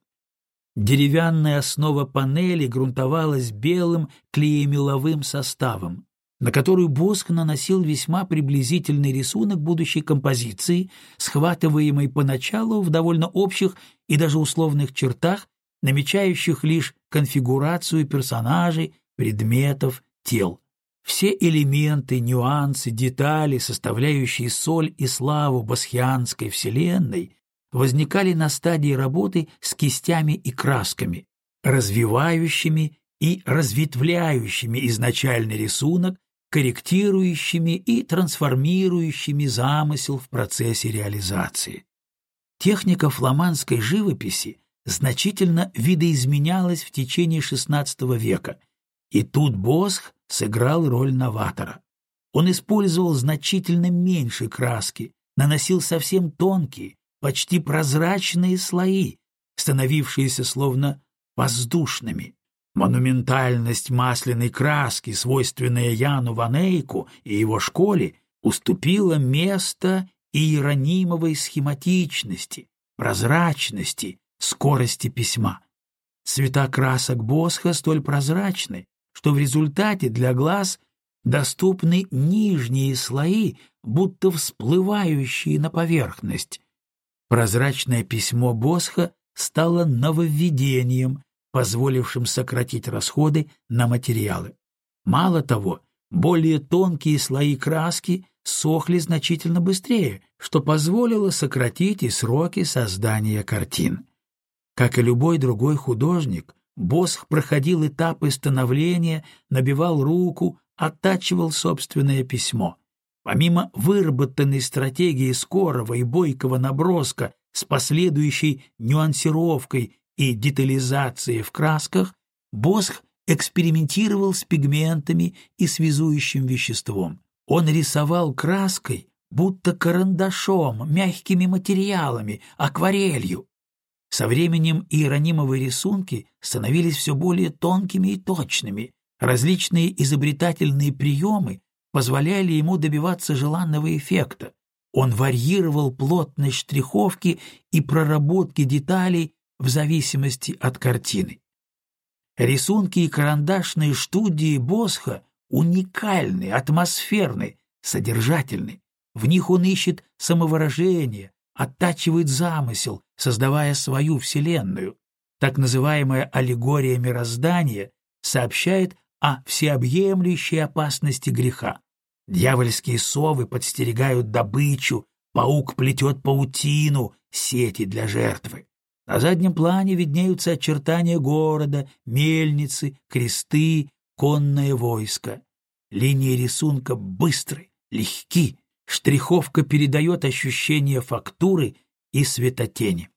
Деревянная основа панели грунтовалась белым клеемеловым составом, на которую Боск наносил весьма приблизительный рисунок будущей композиции, схватываемой поначалу в довольно общих и даже условных чертах, намечающих лишь конфигурацию персонажей, предметов, тел. Все элементы, нюансы, детали, составляющие соль и славу басхианской вселенной, возникали на стадии работы с кистями и красками, развивающими и разветвляющими изначальный рисунок, корректирующими и трансформирующими замысел в процессе реализации. Техника фламандской живописи значительно видоизменялась в течение XVI века, и тут Босх сыграл роль новатора. Он использовал значительно меньше краски, наносил совсем тонкие, почти прозрачные слои, становившиеся словно воздушными. Монументальность масляной краски, свойственная Яну Ванейку и его школе, уступила место иеронимовой схематичности, прозрачности, скорости письма. Цвета красок Босха столь прозрачны, что в результате для глаз доступны нижние слои, будто всплывающие на поверхность, Прозрачное письмо Босха стало нововведением, позволившим сократить расходы на материалы. Мало того, более тонкие слои краски сохли значительно быстрее, что позволило сократить и сроки создания картин. Как и любой другой художник, Босх проходил этапы становления, набивал руку, оттачивал собственное письмо. Помимо выработанной стратегии скорого и бойкого наброска с последующей нюансировкой и детализацией в красках, Босх экспериментировал с пигментами и связующим веществом. Он рисовал краской, будто карандашом, мягкими материалами, акварелью. Со временем иеронимовые рисунки становились все более тонкими и точными. Различные изобретательные приемы позволяли ему добиваться желанного эффекта. Он варьировал плотность штриховки и проработки деталей в зависимости от картины. Рисунки и карандашные студии Босха уникальны, атмосферны, содержательны. В них он ищет самовыражение, оттачивает замысел, создавая свою вселенную. Так называемая аллегория мироздания сообщает о всеобъемлющей опасности греха. Дьявольские совы подстерегают добычу, паук плетет паутину, сети для жертвы. На заднем плане виднеются очертания города, мельницы, кресты, конное войско. Линии рисунка быстры, легки, штриховка передает ощущение фактуры и светотени.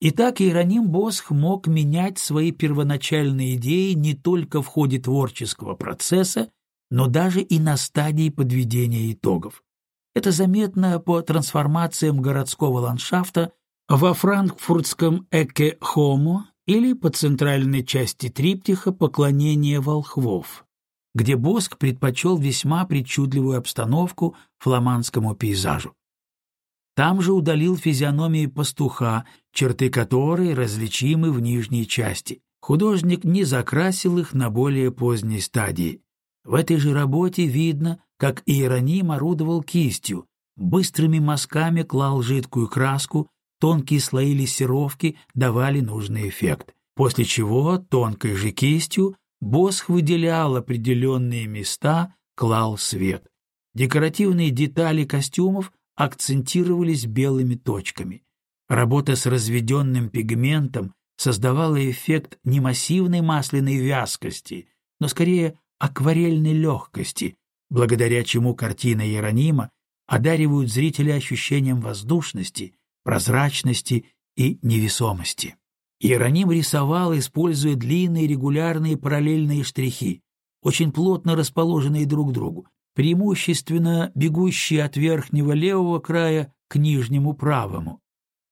Итак, Иероним Босх мог менять свои первоначальные идеи не только в ходе творческого процесса, но даже и на стадии подведения итогов. Это заметно по трансформациям городского ландшафта во франкфуртском Эке Хомо или по центральной части триптиха «Поклонение волхвов». где Боск предпочел весьма причудливую обстановку фламандскому пейзажу. Там же удалил физиономии пастуха, черты которой различимы в нижней части. Художник не закрасил их на более поздней стадии. В этой же работе видно, как Иероним орудовал кистью, быстрыми мазками клал жидкую краску, тонкие слои лессировки давали нужный эффект, после чего тонкой же кистью Босх выделял определенные места, клал свет. Декоративные детали костюмов акцентировались белыми точками. Работа с разведенным пигментом создавала эффект не массивной масляной вязкости, но скорее акварельной легкости, благодаря чему картины Иеронима одаривают зрителя ощущением воздушности, прозрачности и невесомости. Иероним рисовал, используя длинные регулярные параллельные штрихи, очень плотно расположенные друг к другу, преимущественно бегущие от верхнего левого края к нижнему правому.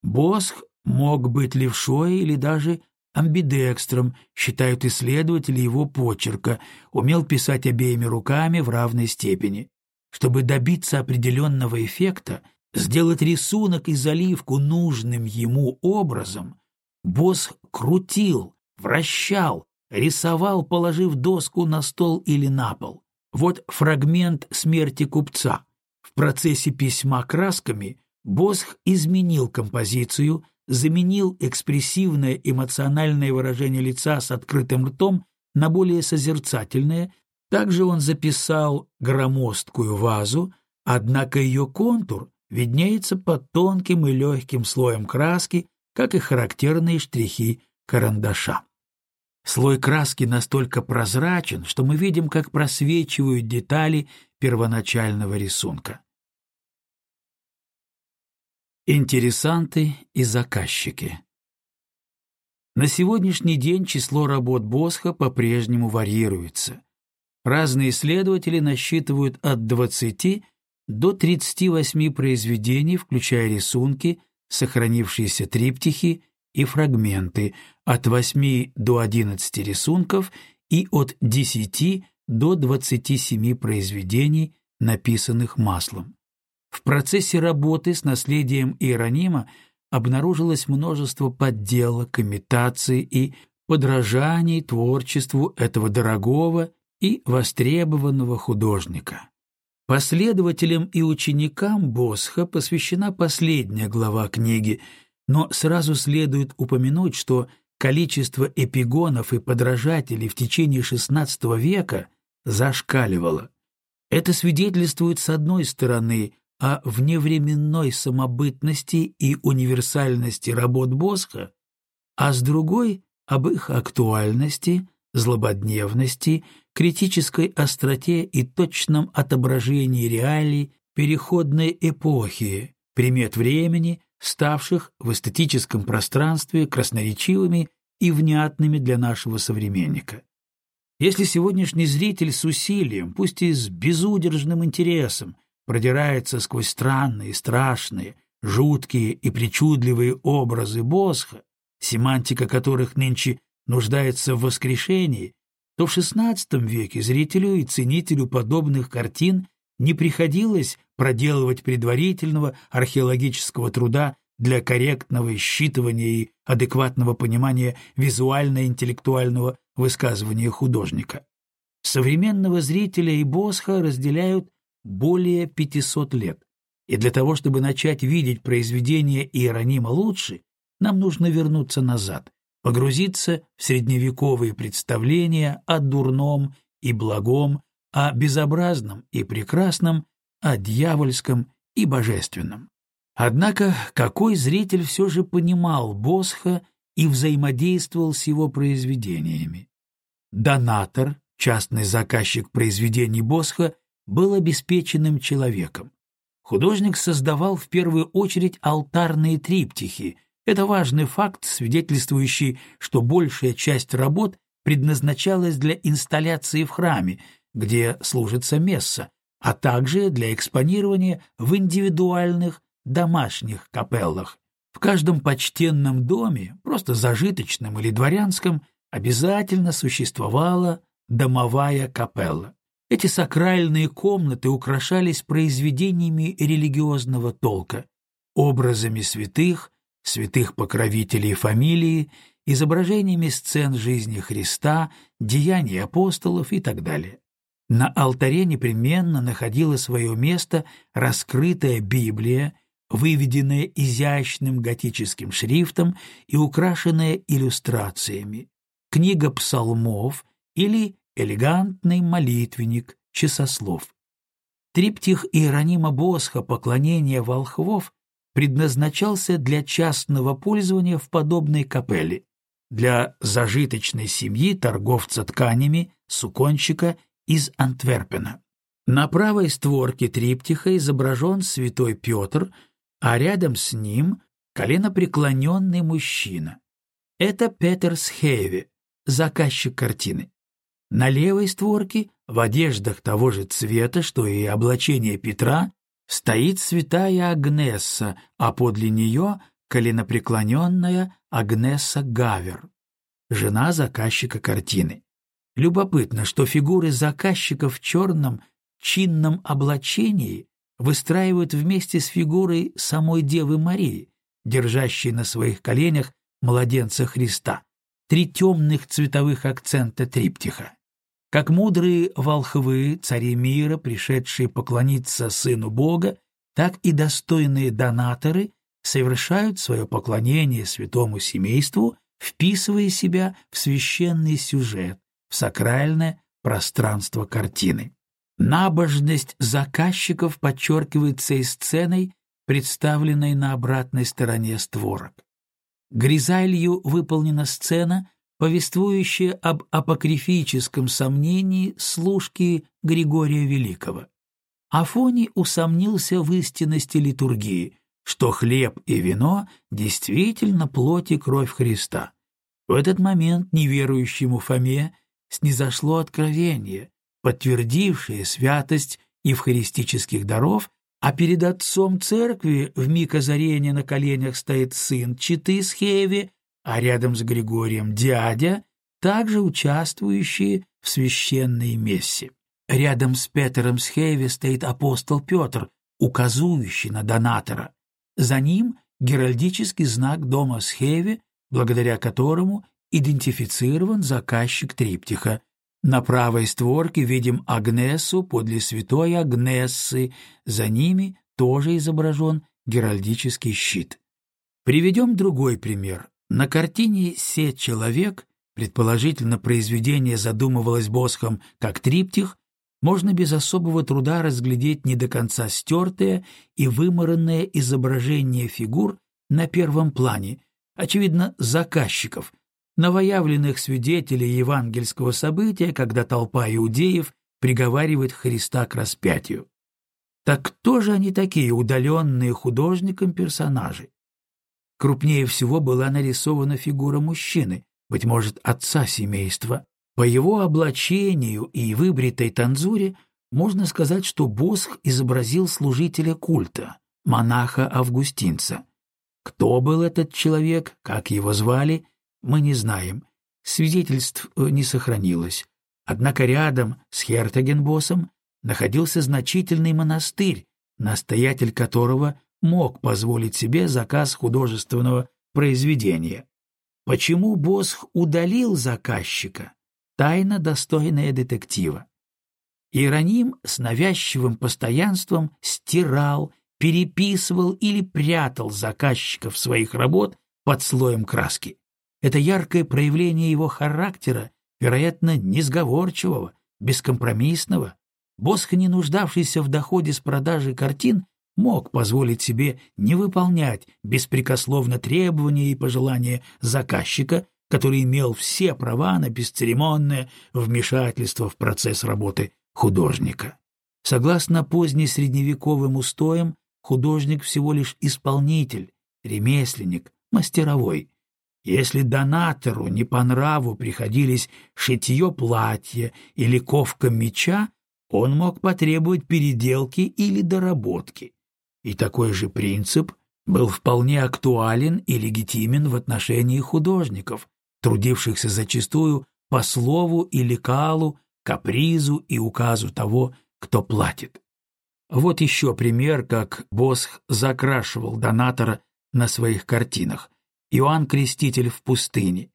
Босх мог быть левшой или даже амбидекстром, считают исследователи его почерка, умел писать обеими руками в равной степени. Чтобы добиться определенного эффекта, сделать рисунок и заливку нужным ему образом, босс крутил, вращал, рисовал, положив доску на стол или на пол. Вот фрагмент смерти купца. В процессе письма красками Босх изменил композицию, заменил экспрессивное эмоциональное выражение лица с открытым ртом на более созерцательное, также он записал громоздкую вазу, однако ее контур виднеется под тонким и легким слоем краски, как и характерные штрихи карандаша. Слой краски настолько прозрачен, что мы видим, как просвечивают детали первоначального рисунка. Интересанты и заказчики На сегодняшний день число работ Босха по-прежнему варьируется. Разные исследователи насчитывают от 20 до 38 произведений, включая рисунки, сохранившиеся триптихи и фрагменты, от 8 до 11 рисунков и от 10 до 27 произведений, написанных маслом. В процессе работы с наследием Иеронима обнаружилось множество подделок, имитаций и подражаний творчеству этого дорогого и востребованного художника. Последователям и ученикам Босха посвящена последняя глава книги, но сразу следует упомянуть, что количество эпигонов и подражателей в течение XVI века зашкаливало. Это свидетельствует, с одной стороны, о вневременной самобытности и универсальности работ Босха, а с другой — об их актуальности, злободневности, критической остроте и точном отображении реалий переходной эпохи, примет времени, ставших в эстетическом пространстве красноречивыми и внятными для нашего современника. Если сегодняшний зритель с усилием, пусть и с безудержным интересом, продирается сквозь странные, страшные, жуткие и причудливые образы Босха, семантика которых нынче нуждается в воскрешении, то в XVI веке зрителю и ценителю подобных картин не приходилось проделывать предварительного археологического труда для корректного считывания и адекватного понимания визуально-интеллектуального высказывания художника. Современного зрителя и Босха разделяют более 500 лет. И для того, чтобы начать видеть произведение Иеронима лучше, нам нужно вернуться назад, погрузиться в средневековые представления о дурном и благом, о безобразном и прекрасном, о дьявольском и божественном. Однако какой зритель все же понимал Босха и взаимодействовал с его произведениями? Донатор, частный заказчик произведений Босха, был обеспеченным человеком. Художник создавал в первую очередь алтарные триптихи. Это важный факт, свидетельствующий, что большая часть работ предназначалась для инсталляции в храме, где служится месса, а также для экспонирования в индивидуальных домашних капеллах. В каждом почтенном доме, просто зажиточном или дворянском, обязательно существовала домовая капелла. Эти сакральные комнаты украшались произведениями религиозного толка, образами святых, святых покровителей фамилии, изображениями сцен жизни Христа, деяний апостолов и так далее. На алтаре непременно находила свое место раскрытая Библия, выведенная изящным готическим шрифтом и украшенная иллюстрациями, книга псалмов или элегантный молитвенник часослов. Триптих Иеронима Босха «Поклонение волхвов» предназначался для частного пользования в подобной капелле, для зажиточной семьи торговца тканями, суконщика из Антверпена. На правой створке триптиха изображен святой Петр, а рядом с ним коленопреклоненный мужчина. Это Петер Схейве, заказчик картины. На левой створке, в одеждах того же цвета, что и облачение Петра, стоит святая Агнесса, а подле нее коленопреклоненная Агнесса Гавер, жена заказчика картины. Любопытно, что фигуры заказчиков в черном чинном облачении выстраивают вместе с фигурой самой Девы Марии, держащей на своих коленях младенца Христа, три темных цветовых акцента триптиха. Как мудрые волхвы, цари мира, пришедшие поклониться Сыну Бога, так и достойные донаторы совершают свое поклонение святому семейству, вписывая себя в священный сюжет, в сакральное пространство картины. Набожность заказчиков подчеркивается и сценой, представленной на обратной стороне створок. Гризалью выполнена сцена, повествующая об апокрифическом сомнении служки Григория Великого. Афоний усомнился в истинности литургии, что хлеб и вино действительно плоть и кровь Христа. В этот момент неверующему Фоме снизошло откровение, подтвердившее святость евхаристических даров, а перед отцом церкви в миг озарения на коленях стоит сын Читы Схеви, а рядом с Григорием дядя, также участвующие в священной мессе. Рядом с Петером Схеви стоит апостол Петр, указующий на донатора. За ним геральдический знак дома Схеви, благодаря которому идентифицирован заказчик триптиха. На правой створке видим Агнесу подле святой Агнессы, за ними тоже изображен геральдический щит. Приведем другой пример. На картине «Сеть человек», предположительно произведение задумывалось Босхом как триптих, можно без особого труда разглядеть не до конца стертое и вымаранное изображение фигур на первом плане, очевидно, заказчиков, новоявленных свидетелей евангельского события, когда толпа иудеев приговаривает Христа к распятию. Так кто же они такие, удаленные художником персонажи? Крупнее всего была нарисована фигура мужчины, быть может, отца семейства. По его облачению и выбритой танзуре можно сказать, что Босх изобразил служителя культа, монаха-августинца. Кто был этот человек, как его звали, мы не знаем. Свидетельств э, не сохранилось. Однако рядом с Хертагенбосом находился значительный монастырь, настоятель которого мог позволить себе заказ художественного произведения. Почему Босх удалил заказчика? Тайна, достойная детектива. Иероним с навязчивым постоянством стирал, переписывал или прятал заказчиков своих работ под слоем краски. Это яркое проявление его характера, вероятно, несговорчивого, бескомпромиссного. Босх, не нуждавшийся в доходе с продажи картин, мог позволить себе не выполнять беспрекословно требования и пожелания заказчика, который имел все права на бесцеремонное вмешательство в процесс работы художника. Согласно позднесредневековым устоям, художник всего лишь исполнитель, ремесленник, мастеровой. Если донатору не по нраву приходились шитье платья или ковка меча, он мог потребовать переделки или доработки. И такой же принцип был вполне актуален и легитимен в отношении художников, трудившихся зачастую по слову или калу, капризу и указу того, кто платит. Вот еще пример, как Босх закрашивал донатора на своих картинах. Иоанн Креститель в пустыне.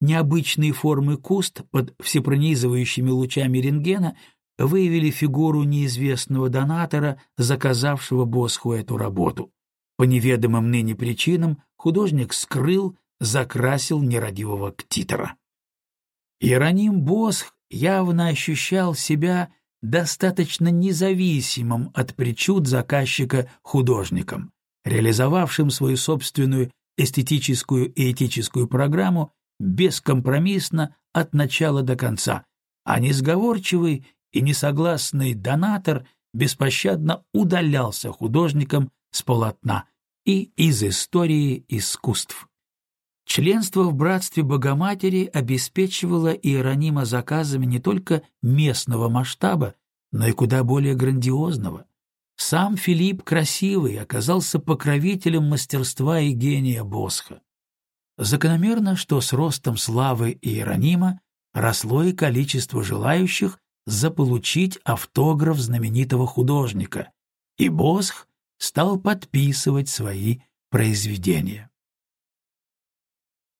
Необычные формы куст под всепронизывающими лучами рентгена выявили фигуру неизвестного донатора, заказавшего Босху эту работу. По неведомым ныне причинам художник скрыл, закрасил нерадивого ктитора. Иероним Босх явно ощущал себя достаточно независимым от причуд заказчика художником, реализовавшим свою собственную эстетическую и этическую программу бескомпромиссно от начала до конца, а несговорчивый и несогласный донатор беспощадно удалялся художником с полотна и из истории искусств. Членство в братстве Богоматери обеспечивало Иеронима заказами не только местного масштаба, но и куда более грандиозного. Сам Филипп Красивый оказался покровителем мастерства и гения Босха. Закономерно, что с ростом славы Иеронима росло и количество желающих заполучить автограф знаменитого художника, и Босх стал подписывать свои произведения.